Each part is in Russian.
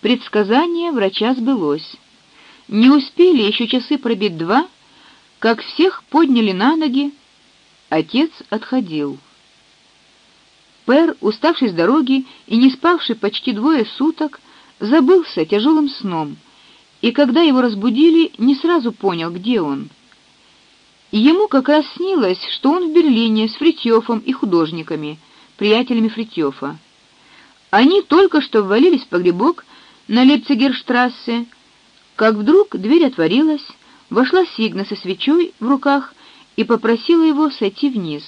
Предсказание врача сбылось. Не успели еще часы пробить два, как всех подняли на ноги. Отец отходил. Пер, уставший с дороги и не спавший почти двое суток, забылся тяжелым сном, и когда его разбудили, не сразу понял, где он. Ему как раз снилось, что он в Берлине с Фритьёфом и художниками, приятелями Фритьёфа. Они только что ввалились в погребок на Лейпцигерштрассе, как вдруг дверь отворилась, вошла Сигна со свечой в руках и попросила его сойти вниз.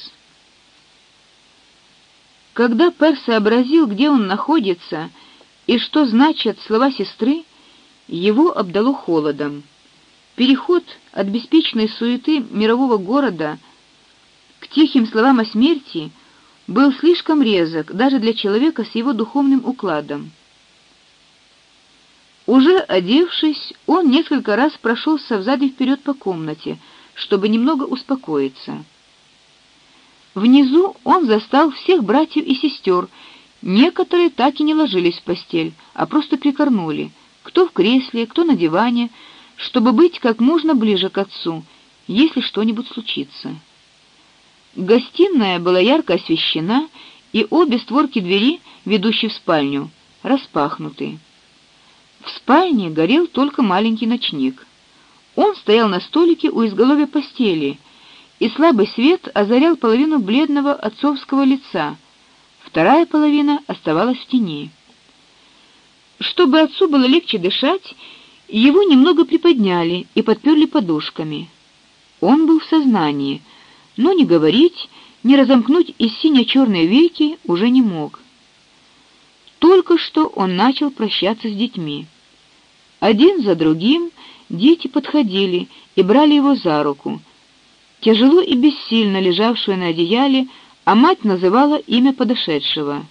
Когда Пер сообразил, где он находится и что значат слова сестры, его обдало холодом. Переход от беспечной суеты мирового города к тихим словам о смерти был слишком резок даже для человека с его духовным укладом. Уже одевшись, он несколько раз прошелся взад и вперед по комнате, чтобы немного успокоиться. Внизу он застал всех братьев и сестер. Некоторые так и не ложились в постель, а просто прикорнули, кто в кресле, кто на диване, чтобы быть как можно ближе к отцу, если что-нибудь случится. Гостиная была ярко освещена, и обе створки двери, ведущей в спальню, распахнуты. В спальне горел только маленький ночник. Он стоял на столике у изголовья постели и слабый свет озарял половину бледного отцовского лица. Вторая половина оставалась в тени. Чтобы отцу было легче дышать, его немного приподняли и подперли подушками. Он был в сознании, но не говорить, не разомкнуть и сине черные веки уже не мог. Только что он начал прощаться с детьми. Один за другим дети подходили и брали его за руку, тяжело и бессильно лежавшую на одеяле, а мать называла имя подошедшего.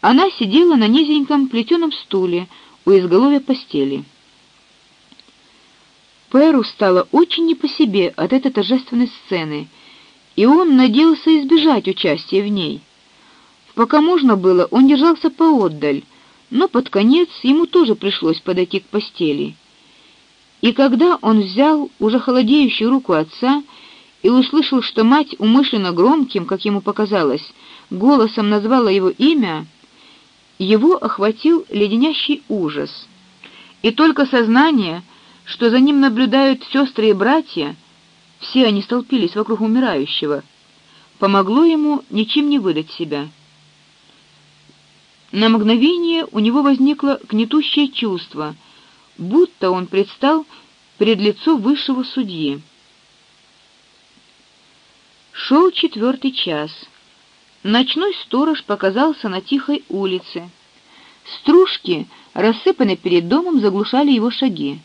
Она сидела на низеньком плетеном стуле у изголовья постели. Перу стало очень не по себе от этой торжественной сцены, и он надеялся избежать участия в ней. Пока можно было, он держался поотдаль, но под конец ему тоже пришлось подойти к постели. И когда он взял уже холодеющую руку отца и услышал, что мать умышленно громким, как ему показалось, голосом назвала его имя, его охватил леденящий ужас. И только сознание, что за ним наблюдают сестры и братья, все они столпились вокруг умирающего, помогло ему ничем не выдать себя. На мгновение у него возникло гнетущее чувство — будто он предстал пред лицо высшего судьи. Шел четвертый час. Ночной сторож показался на тихой улице. Стружки, рассыпанные перед домом, заглушали его шаги.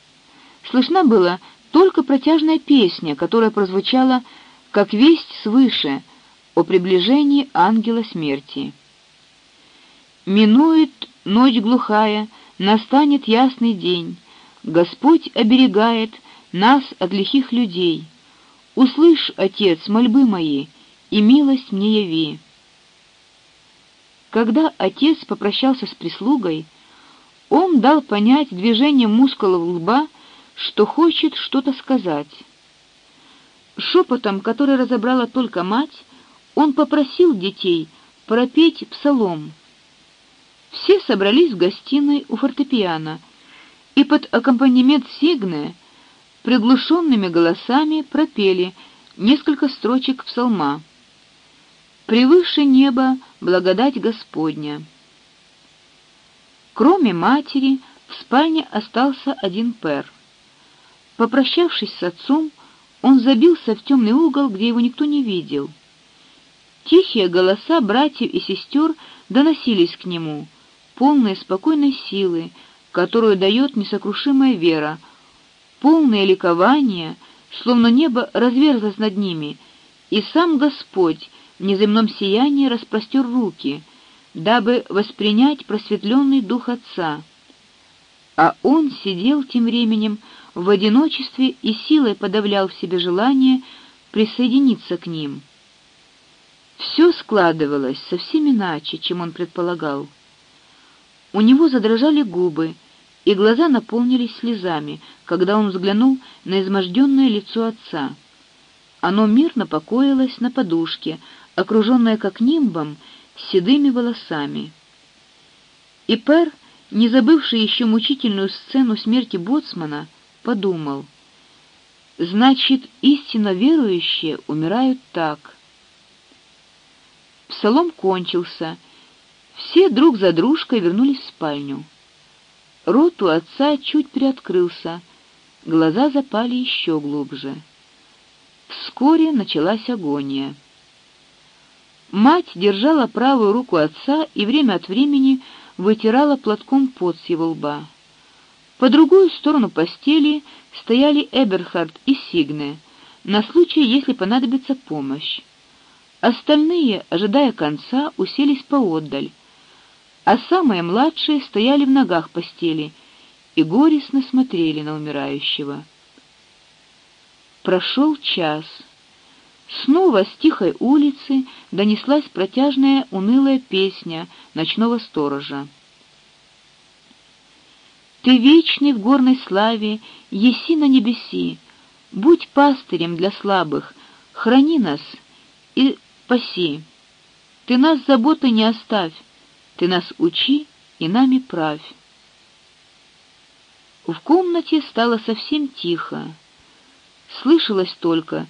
Слышна была только протяжная песня, которая прозвучала как весть свыше о приближении ангела смерти. Минует ночь глухая, настанет ясный день. Господь оберегает нас от лихих людей. Услышь, Отец, мольбы мои, и милость мне яви. Когда отец попрощался с прислугой, он дал понять движением мускулов лба, что хочет что-то сказать. Шепотом, который разобрала только мать, он попросил детей пропеть псалом. Все собрались в гостиной у фортепиано и под аккомпанемент Сигны приглушенными голосами пропели несколько строчек псалма. Превыше неба благодать Господня. Кроме матери, в спальне остался один Пер. Попрощавшись с отцом, он забился в темный угол, где его никто не видел. Тихие голоса братьев и сестер доносились к нему, полные спокойной силы, которую дает несокрушимая вера, полное ликование, словно небо разверзлось над ними, и сам Господь в неземном сиянии распростер руки, дабы воспринять просветленный дух Отца. А он сидел тем временем в одиночестве и силой подавлял в себе желание присоединиться к ним. Все складывалось совсем иначе, чем он предполагал. У него задрожали губы, и глаза наполнились слезами, когда он взглянул на изможденное лицо отца. Оно мирно покоилось на подушке, окруженное как нимбом седыми волосами. И Пер, не забывший еще мучительную сцену смерти боцмана, подумал: значит, истинно верующие умирают так. Псалом кончился. Все друг за дружкой вернулись в спальню. Рот у отца чуть приоткрылся, глаза запали еще глубже. Вскоре началась агония. Мать держала правую руку отца и время от времени вытирала платком пот с его лба. По другую сторону постели стояли Эберхард и Сигне на случай, если понадобится помощь. Остальные, ожидая конца, уселись поотдаль, а самые младшие стояли в ногах постели и горестно смотрели на умирающего. Прошел час. Снова с тихой улицы донеслась протяжная унылая песня ночного сторожа. Ты вечный в горной славе, еси на небеси, будь пастырем для слабых, храни нас и паси. Ты нас заботой не оставь, ты нас учи и нами правь. В комнате стало совсем тихо. Слышалось только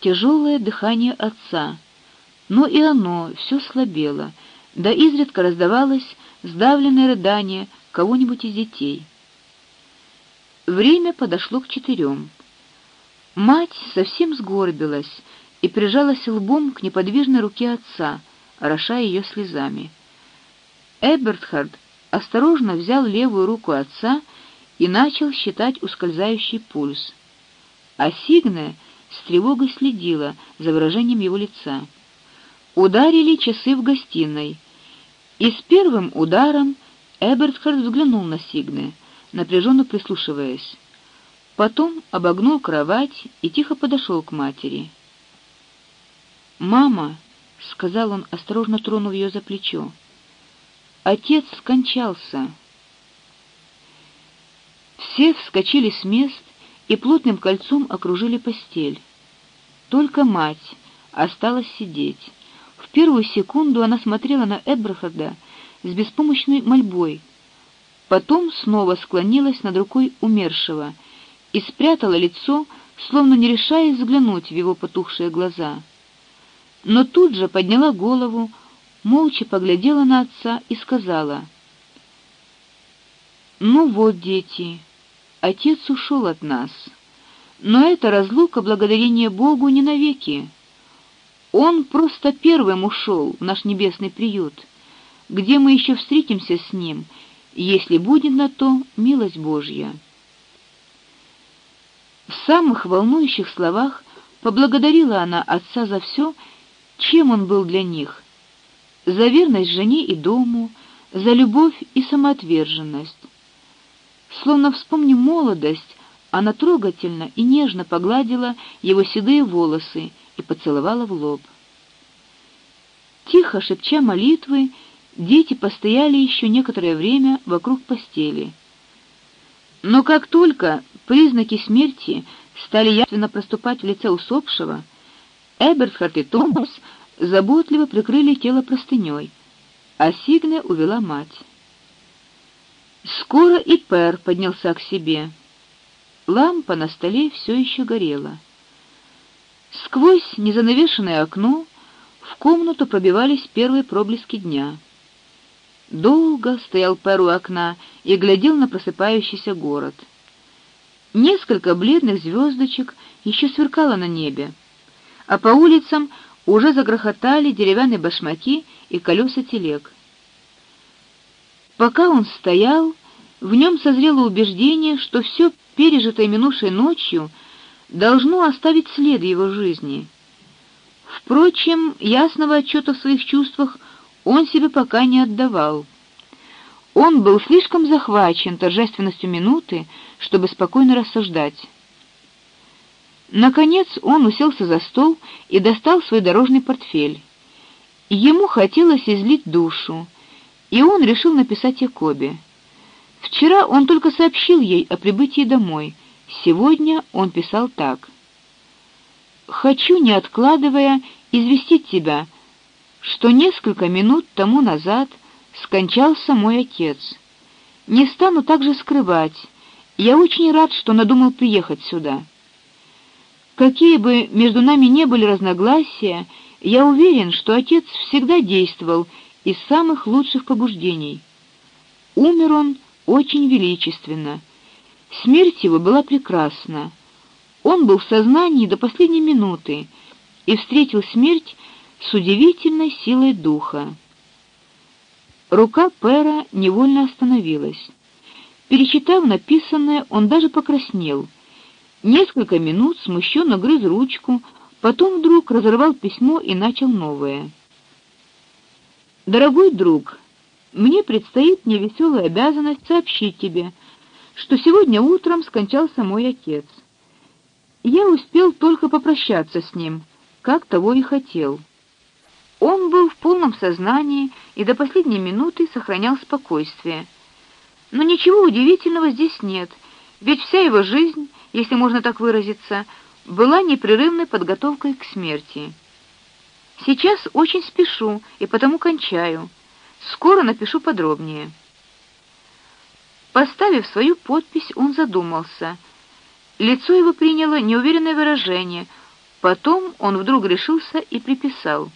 тяжелое дыхание отца, но и оно все слабело, да изредка раздавалось сдавленное рыдание кого-нибудь из детей. Время подошло к четырем. Мать совсем сгорбилась и прижалась лбом к неподвижной руке отца, орошая ее слезами. Эбертхард осторожно взял левую руку отца и начал считать ускользающий пульс. А Сигне с тревогой следила за выражением его лица. Ударили часы в гостиной, и с первым ударом Эбертхард взглянул на Сигне, напряженно прислушиваясь. Потом обогнул кровать и тихо подошел к матери. "Мама", сказал он, осторожно тронув ее за плечо. Отец скончался. Все вскочили с мест и плотным кольцом окружили постель. Только мать осталась сидеть. В первую секунду она смотрела на Эдбрахарда с беспомощной мольбой, потом снова склонилась над рукой умершего и спрятала лицо, словно не решаясь взглянуть в его потухшие глаза. Но тут же подняла голову, молча поглядела на отца и сказала: "Ну вот, дети, отец ушел от нас. Но эта разлука благодарение Богу не навеки. Он просто первым ушел в наш небесный приют, где мы еще встретимся с ним, если будет на то милость Божья". В самых волнующих словах поблагодарила она отца за все, чем он был для них за верность жене и дому, за любовь и самоотверженность. Словно вспомнив молодость, она трогательно и нежно погладила его седые волосы и поцеловала в лоб. Тихо шепча молитвы, дети постояли еще некоторое время вокруг постели. Но как только признаки смерти стали явственно проступать в лице усопшего, Эбертхард и Томас заботливо прикрыли тело простыней, а Сигне увела мать. Скоро и Пер поднялся к себе. Лампа на столе все еще горела. Сквозь незанавешенное окно в комнату пробивались первые проблески дня. Долго стоял Пер у окна и глядел на просыпающийся город. Несколько бледных звездочек еще сверкало на небе, а по улицам уже загрохотали деревянные башмаки и колеса телег. Пока он стоял, в нем созрело убеждение, что все пережитое минувшей ночью должно оставить след в его жизни. Впрочем, ясного отчета в своих чувствах он себе пока не отдавал. Он был слишком захвачен торжественностью минуты, чтобы спокойно рассуждать. Наконец он уселся за стол и достал свой дорожный портфель. Ему хотелось излить душу, и он решил написать Якобе. Вчера он только сообщил ей о прибытии домой. Сегодня он писал так: Хочу, не откладывая, известить тебя, что несколько минут тому назад скончался мой отец. Не стану также скрывать. Я очень рад, что надумал приехать сюда. Какие бы между нами не были разногласия, я уверен, что отец всегда действовал из самых лучших побуждений. Умер он очень величественно. Смерть его была прекрасна. Он был в сознании до последней минуты и встретил смерть с удивительной силой духа. Рука Пера невольно остановилась. Перечитав написанное, он даже покраснел. Несколько минут смущенно грыз ручку, потом вдруг разорвал письмо и начал новое. Дорогой друг, мне предстоит невеселая обязанность сообщить тебе, что сегодня утром скончался мой отец. Я успел только попрощаться с ним, как того и хотел. Он был в полном сознании и до последней минуты сохранял спокойствие. Но ничего удивительного здесь нет, ведь вся его жизнь, если можно так выразиться, была непрерывной подготовкой к смерти. Сейчас очень спешу и потому кончаю. Скоро напишу подробнее. Поставив свою подпись, он задумался. Лицо его приняло неуверенное выражение. Потом он вдруг решился и приписал: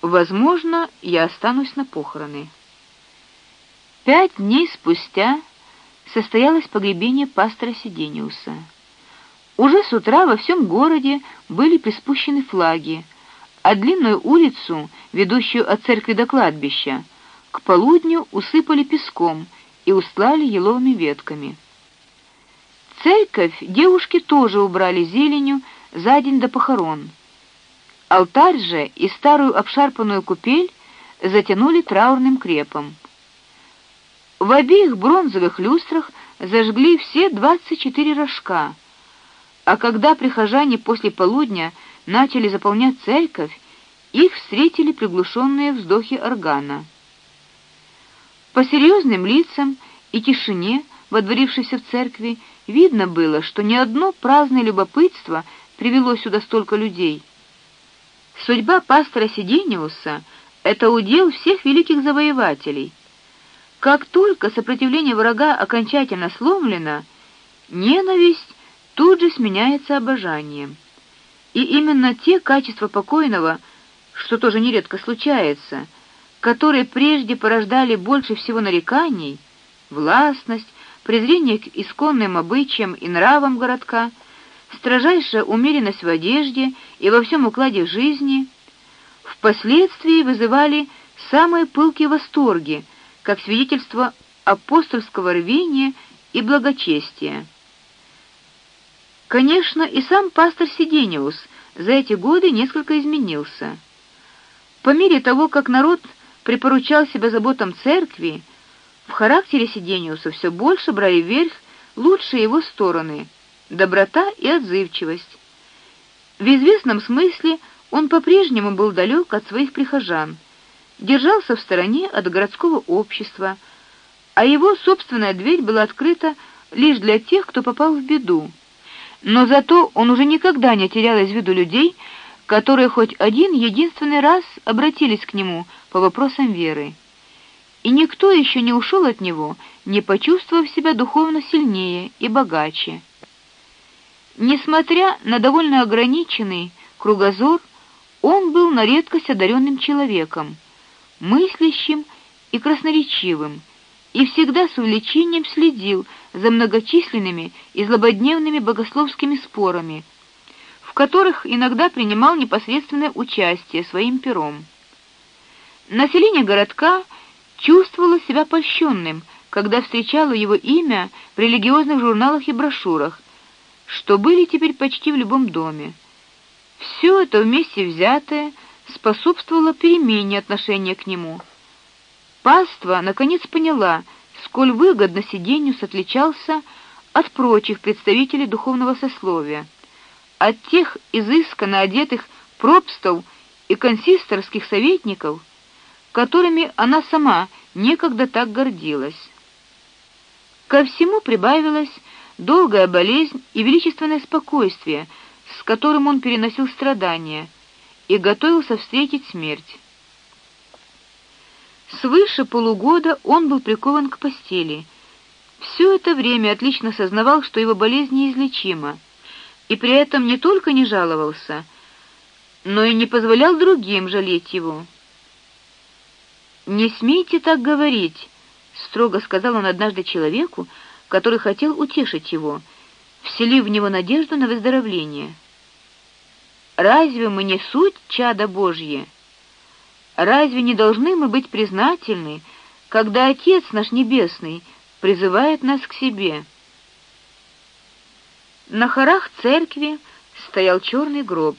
Возможно, я останусь на похороны. Пять дней спустя состоялось погребение пастора Сидениуса. Уже с утра во всем городе были приспущены флаги, а длинную улицу, ведущую от церкви до кладбища, к полудню усыпали песком и устлали еловыми ветками. Церковь девушки тоже убрали зеленью за день до похорон. Алтарь же и старую обшарпанную купель затянули траурным крепом. В обеих бронзовых люстрах зажгли все двадцать четыре рожка. А когда прихожане после полудня начали заполнять церковь, их встретили приглушенные вздохи органа. По серьезным лицам и тишине, водворившейся в церкви, видно было, что ни одно праздное любопытство привело сюда столько людей. Судьба пастора Сидениуса это удел всех великих завоевателей. Как только сопротивление врага окончательно сломлено, ненависть тут же сменяется обожанием. И именно те качества покойного, что тоже нередко случается, которые прежде порождали больше всего нареканий, властность, презрение к исконным обычаям и нравам городка, строжайшая умеренность в одежде и во всем укладе жизни впоследствии вызывали самые пылкие восторги, как свидетельство апостольского рвения и благочестия. Конечно, и сам пастор Сидениус за эти годы несколько изменился. По мере того, как народ припоручал себя заботам церкви, в характере Сидениуса все больше брали верх лучшие его стороны доброта и отзывчивость. В известном смысле он по-прежнему был далек от своих прихожан, держался в стороне от городского общества, а его собственная дверь была открыта лишь для тех, кто попал в беду. Но зато он уже никогда не терял из виду людей, которые хоть один единственный раз обратились к нему по вопросам веры. И никто еще не ушел от него, не почувствовав себя духовно сильнее и богаче. Несмотря на довольно ограниченный кругозор, он был на редкость одаренным человеком, мыслящим и красноречивым, и всегда с увлечением следил за многочисленными и злободневными богословскими спорами, в которых иногда принимал непосредственное участие своим пером. Население городка чувствовало себя польщенным, когда встречало его имя в религиозных журналах и брошюрах, что были теперь почти в любом доме. Все это вместе взятое способствовало перемене отношения к нему. Паства наконец поняла, сколь выгодно Сидениус отличался от прочих представителей духовного сословия, от тех изысканно одетых пропстов и консисторских советников, которыми она сама некогда так гордилась. Ко всему прибавилась долгая болезнь и величественное спокойствие, с которым он переносил страдания и готовился встретить смерть. Свыше полугода он был прикован к постели. Все это время отлично сознавал, что его болезнь неизлечима, и при этом не только не жаловался, но и не позволял другим жалеть его. Не смейте так говорить, строго сказал он однажды человеку, который хотел утешить его, вселив в него надежду на выздоровление. Разве мы не суть чада Божье? Разве не должны мы быть признательны, когда Отец наш небесный призывает нас к себе? На хорах церкви стоял черный гроб.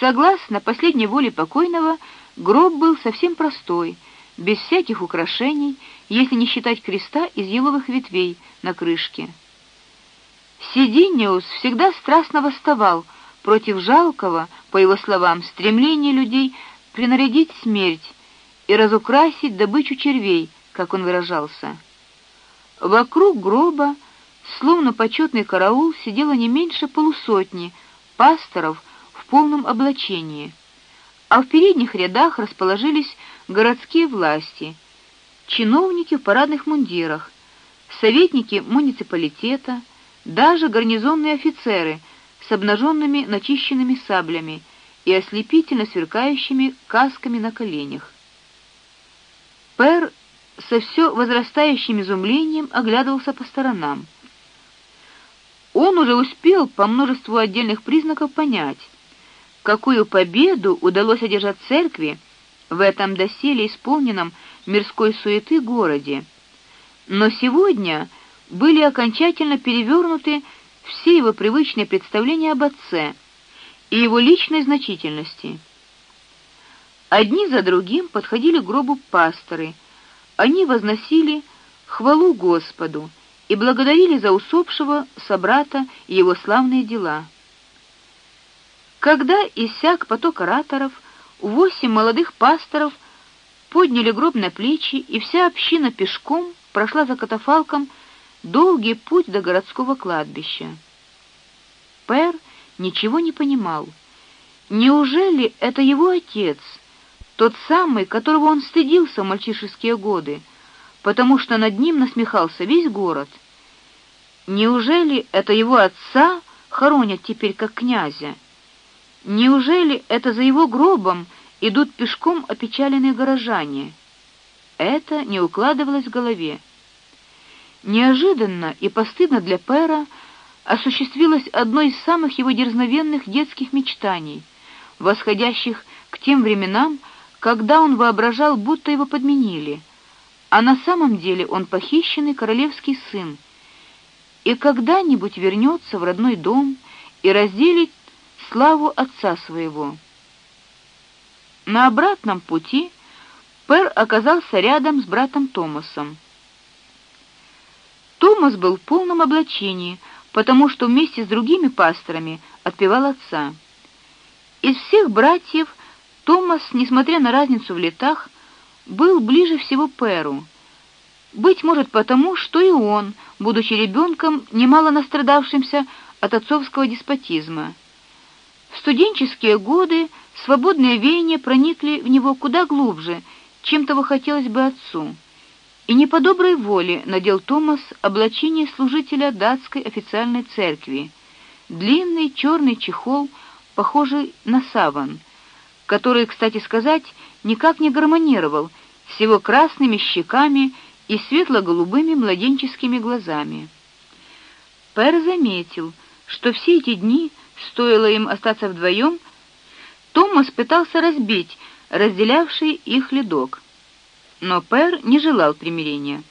Согласно последней воле покойного, гроб был совсем простой, без всяких украшений, если не считать креста из еловых ветвей на крышке. Сидиниус всегда страстно восставал против жалкого, по его словам, стремления людей принарядить смерть и разукрасить добычу червей, как он выражался. Вокруг гроба, словно почетный караул, сидело не меньше полусотни пасторов в полном облачении, а в передних рядах расположились городские власти, чиновники в парадных мундирах, советники муниципалитета, даже гарнизонные офицеры с обнаженными начищенными саблями и ослепительно сверкающими касками на коленях. Пер со все возрастающим изумлением оглядывался по сторонам. Он уже успел по множеству отдельных признаков понять, какую победу удалось одержать церкви в этом доселе исполненном мирской суеты городе. Но сегодня были окончательно перевернуты все его привычные представления об отце и его личной значительности. Одни за другим подходили к гробу пасторы. Они возносили хвалу Господу и благодарили за усопшего собрата и его славные дела. Когда иссяк поток ораторов, восемь молодых пасторов подняли гроб на плечи, и вся община пешком прошла за катафалком долгий путь до городского кладбища. Пер ничего не понимал. Неужели это его отец, тот самый, которого он стыдился в мальчишеские годы, потому что над ним насмехался весь город? Неужели это его отца хоронят теперь как князя? Неужели это за его гробом идут пешком опечаленные горожане? Это не укладывалось в голове. Неожиданно и постыдно для Пера осуществилось одно из самых его дерзновенных детских мечтаний, восходящих к тем временам, когда он воображал, будто его подменили, а на самом деле он похищенный королевский сын, и когда-нибудь вернется в родной дом и разделит славу отца своего. На обратном пути Пер оказался рядом с братом Томасом. Томас был в полном облачении, потому что вместе с другими пасторами отпевал отца. Из всех братьев Томас, несмотря на разницу в летах, был ближе всего Перу. Быть может, потому, что и он, будучи ребенком, немало настрадавшимся от отцовского деспотизма. В студенческие годы свободные веяния проникли в него куда глубже, чем того хотелось бы отцу и не по доброй воле надел Томас облачение служителя датской официальной церкви, длинный черный чехол, похожий на саван, который, кстати сказать, никак не гармонировал с его красными щеками и светло-голубыми младенческими глазами. Пэр заметил, что все эти дни, стоило им остаться вдвоем, Томас пытался разбить разделявший их ледок но Пер не желал примирения.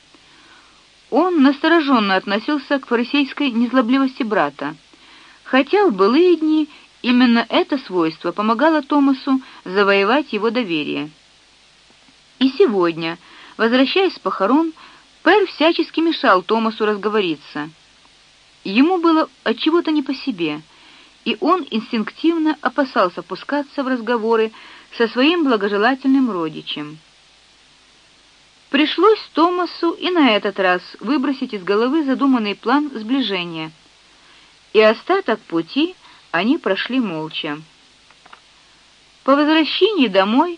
Он настороженно относился к фарисейской незлобливости брата, хотя в былые дни именно это свойство помогало Томасу завоевать его доверие. И сегодня, возвращаясь с похорон, Пер всячески мешал Томасу разговориться. Ему было от чего-то не по себе, и он инстинктивно опасался пускаться в разговоры со своим благожелательным родичем. Пришлось Томасу и на этот раз выбросить из головы задуманный план сближения. И остаток пути они прошли молча. По возвращении домой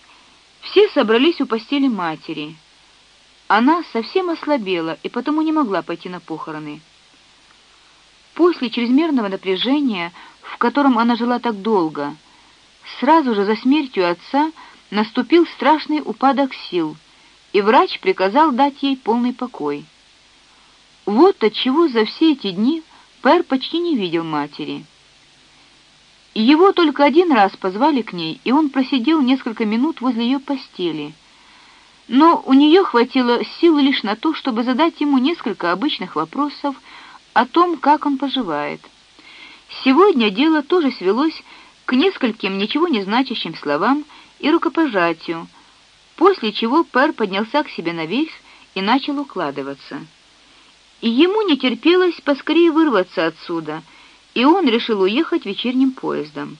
все собрались у постели матери. Она совсем ослабела и потому не могла пойти на похороны. После чрезмерного напряжения, в котором она жила так долго, сразу же за смертью отца наступил страшный упадок сил, и врач приказал дать ей полный покой. Вот от чего за все эти дни Пер почти не видел матери. Его только один раз позвали к ней, и он просидел несколько минут возле ее постели. Но у нее хватило сил лишь на то, чтобы задать ему несколько обычных вопросов о том, как он поживает. Сегодня дело тоже свелось к нескольким ничего не значащим словам и рукопожатию, после чего Пер поднялся к себе наверх и начал укладываться. И ему не терпелось поскорее вырваться отсюда — и он решил уехать вечерним поездом.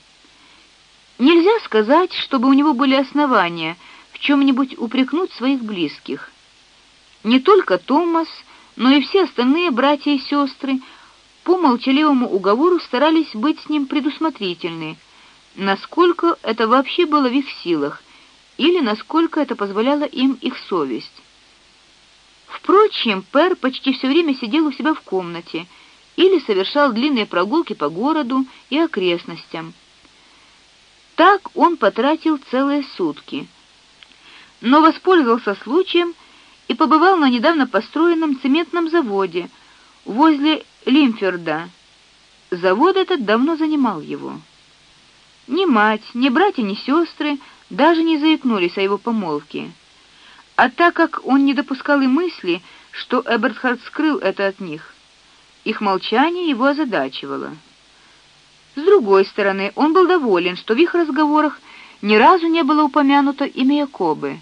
Нельзя сказать, чтобы у него были основания в чем нибудь упрекнуть своих близких. Не только Томас, но и все остальные братья и сестры по молчаливому уговору старались быть с ним предусмотрительны, насколько это вообще было в их силах или насколько это позволяла им их совесть. Впрочем, Пер почти все время сидел у себя в комнате или совершал длинные прогулки по городу и окрестностям. Так он потратил целые сутки. Но воспользовался случаем и побывал на недавно построенном цементном заводе возле Лимферда. Завод этот давно занимал его. Ни мать, ни братья, ни сестры даже не заикнулись о его помолвке. А так как он не допускал и мысли, что Эбертхард скрыл это от них, их молчание его озадачивало. С другой стороны, он был доволен, что в их разговорах ни разу не было упомянуто имя Якобы,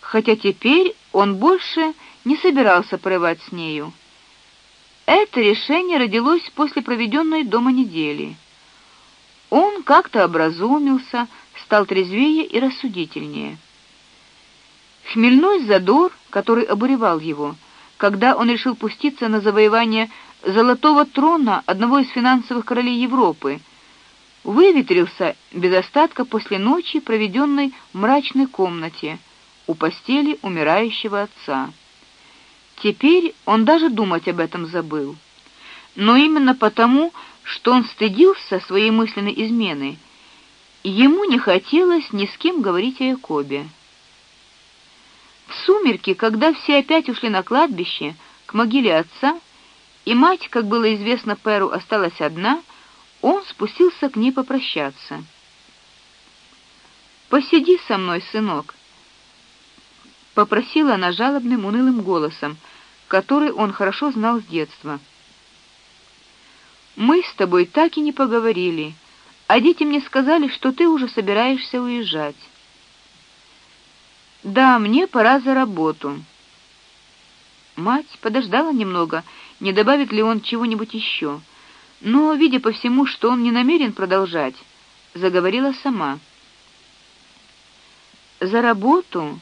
хотя теперь он больше не собирался порывать с нею. Это решение родилось после проведенной дома недели. Он как-то образумился, стал трезвее и рассудительнее. Хмельной задор, который обуревал его, когда он решил пуститься на завоевание золотого трона одного из финансовых королей Европы, выветрился без остатка после ночи, проведенной в мрачной комнате у постели умирающего отца. Теперь он даже думать об этом забыл. Но именно потому, что он стыдился своей мысленной измены, ему не хотелось ни с кем говорить о Якобе. В сумерки, когда все опять ушли на кладбище к могиле отца, и мать, как было известно Перу, осталась одна, он спустился к ней попрощаться. Посиди со мной, сынок, попросила она жалобным унылым голосом, который он хорошо знал с детства. Мы с тобой так и не поговорили, а дети мне сказали, что ты уже собираешься уезжать. Да, мне пора за работу. Мать подождала немного не добавит ли он чего-нибудь еще. Но, видя по всему, что он не намерен продолжать, заговорила сама. За работу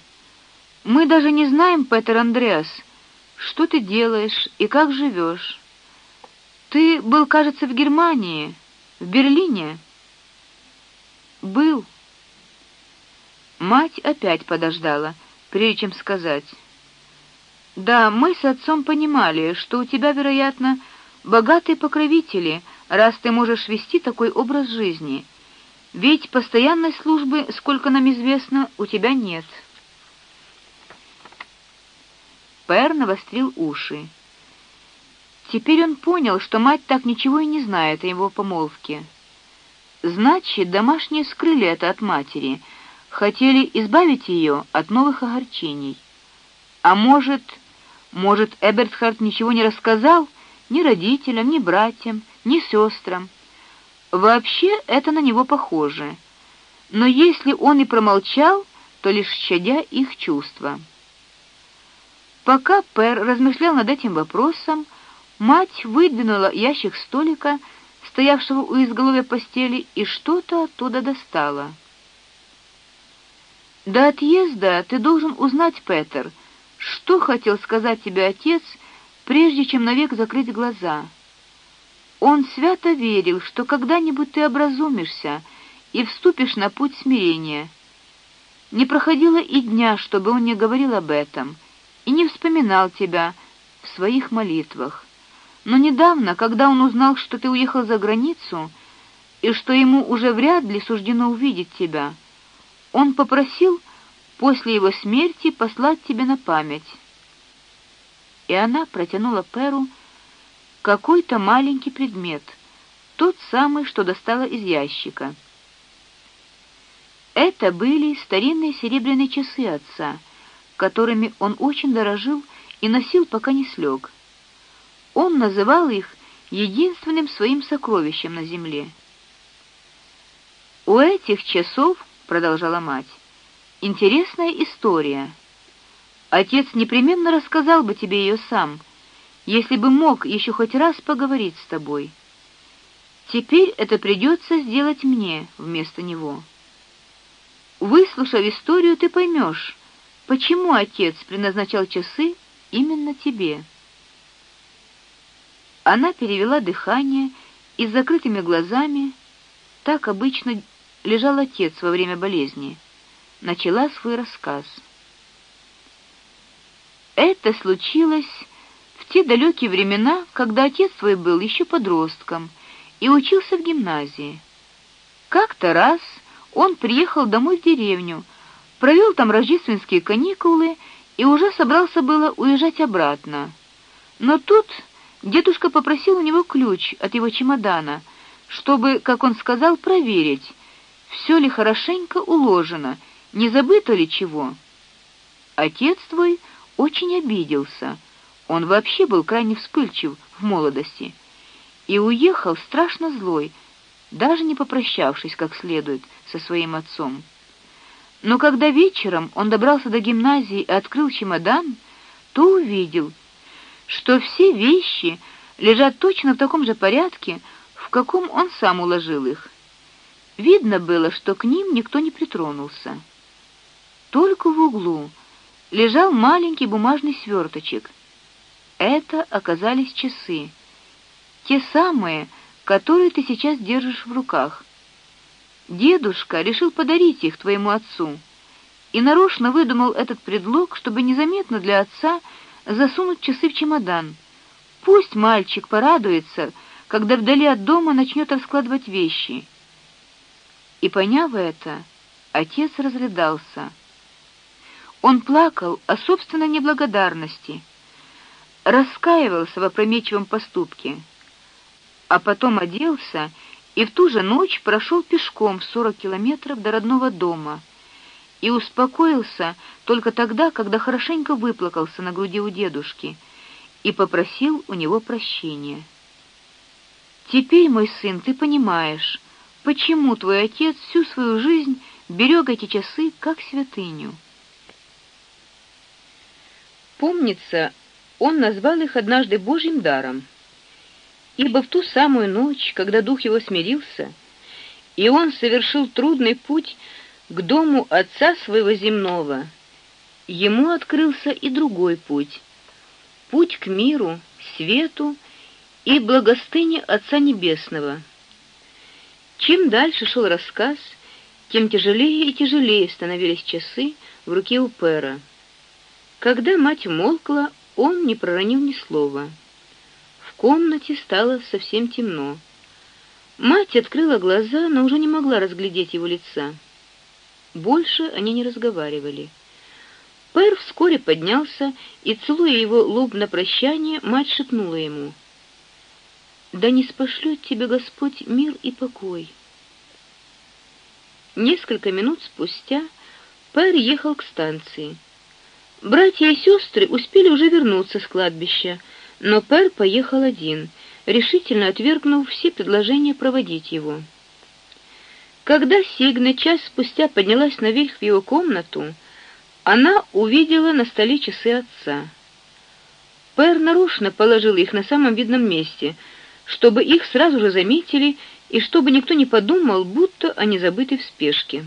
мы даже не знаем, Петр Андреас, что ты делаешь и как живешь. Ты был, кажется, в Германии, в Берлине. Был. Мать опять подождала, прежде чем сказать: да, мы с отцом понимали, что у тебя, вероятно, богатые покровители, раз ты можешь вести такой образ жизни. Ведь постоянной службы, сколько нам известно, у тебя нет. Пэр навострил уши. Теперь он понял, что мать так ничего и не знает о его помолвке. Значит, домашние скрыли это от матери, хотели избавить ее от новых огорчений. А может, может, Эбертхард ничего не рассказал ни родителям, ни братьям, ни сестрам. Вообще это на него похоже. Но если он и промолчал, то лишь щадя их чувства. Пока Пер размышлял над этим вопросом, мать выдвинула ящик столика, стоявшего у изголовья постели, и что-то оттуда достала. До отъезда ты должен узнать, Петр, что хотел сказать тебе отец, прежде чем навек закрыть глаза. Он свято верил, что когда-нибудь ты образумишься и вступишь на путь смирения. Не проходило и дня, чтобы он не говорил об этом и не вспоминал тебя в своих молитвах. Но недавно, когда он узнал, что ты уехал за границу и что ему уже вряд ли суждено увидеть тебя, он попросил после его смерти послать тебе на память. И она протянула Перу какой-то маленький предмет, тот самый, что достала из ящика. Это были старинные серебряные часы отца, которыми он очень дорожил и носил, пока не слег. Он называл их единственным своим сокровищем на земле. У этих часов, продолжала мать, интересная история. Отец непременно рассказал бы тебе ее сам, если бы мог еще хоть раз поговорить с тобой. Теперь это придется сделать мне вместо него. Выслушав историю, ты поймешь, почему отец предназначал часы именно тебе. Она перевела дыхание и с закрытыми глазами, так обычно лежал отец во время болезни, начала свой рассказ. Это случилось в те далекие времена, когда отец твой был еще подростком и учился в гимназии. Как-то раз он приехал домой в деревню, провел там рождественские каникулы и уже собрался было уезжать обратно. Но тут дедушка попросил у него ключ от его чемодана, чтобы, как он сказал, проверить, все ли хорошенько уложено, не забыто ли чего. Отец твой очень обиделся. Он вообще был крайне вспыльчив в молодости и уехал страшно злой, даже не попрощавшись как следует со своим отцом. Но когда вечером он добрался до гимназии и открыл чемодан, то увидел, что все вещи лежат точно в таком же порядке, в каком он сам уложил их. Видно было, что к ним никто не притронулся. Только в углу лежал маленький бумажный сверточек. Это оказались часы, те самые, которые ты сейчас держишь в руках. Дедушка решил подарить их твоему отцу и нарочно выдумал этот предлог, чтобы незаметно для отца засунуть часы в чемодан. Пусть мальчик порадуется, когда вдали от дома начнет раскладывать вещи. И поняв это, отец разрыдался. Он плакал о собственной неблагодарности, раскаивался в опрометчивом поступке, а потом оделся и в ту же ночь прошел пешком сорок километров до родного дома и успокоился только тогда, когда хорошенько выплакался на груди у дедушки и попросил у него прощения. Теперь, мой сын, ты понимаешь, почему твой отец всю свою жизнь берег эти часы как святыню. Помнится, он назвал их однажды Божьим даром ибо в ту самую ночь, когда дух его смирился, и он совершил трудный путь к дому отца своего земного, ему открылся и другой путь путь к миру, свету и благостыне Отца небесного. Чем дальше шел рассказ, тем тяжелее и тяжелее становились часы в руке у Пера. Когда мать умолкла, он не проронил ни слова комнате стало совсем темно. Мать открыла глаза, но уже не могла разглядеть его лица. Больше они не разговаривали. Пэр вскоре поднялся и целуя его лоб на прощание, мать шепнула ему: "Да не спошлет тебе Господь мир и покой". Несколько минут спустя Пэр ехал к станции. Братья и сестры успели уже вернуться с кладбища, но Пер поехал один, решительно отвергнув все предложения проводить его. Когда Сигна час спустя поднялась наверх в его комнату, она увидела на столе часы отца. Пер нарочно положил их на самом видном месте, чтобы их сразу же заметили и чтобы никто не подумал, будто они забыты в спешке.